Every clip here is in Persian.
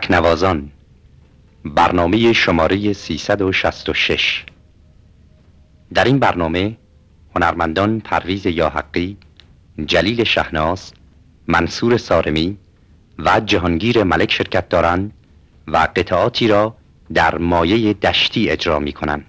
تکنوازان برنامه شماره 366 در این برنامه هنرمندان پرویز یاحقی، جلیل شهناز، منصور سارمی و جهانگیر ملک شرکت دارند و قطعاتی را در مایه دشتی اجرا می کنند.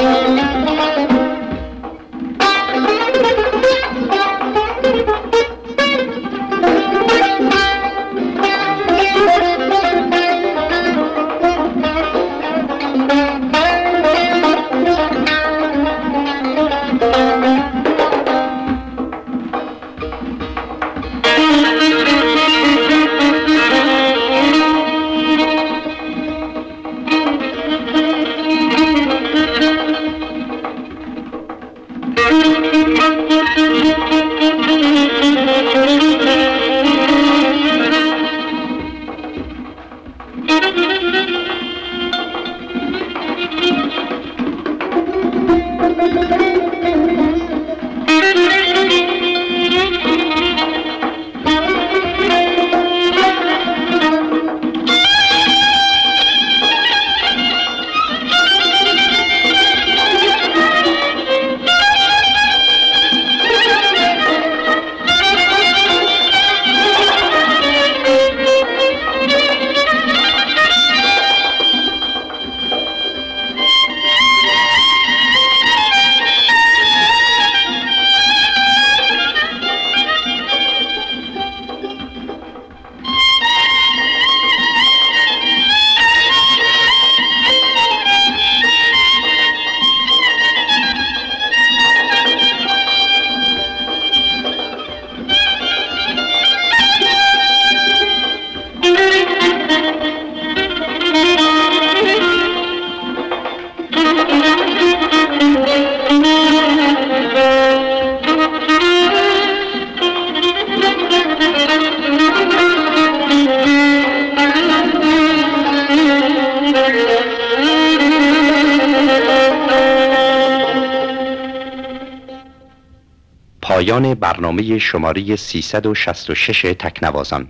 Thank you. پایان برنامه شماره 366 تکنوازان.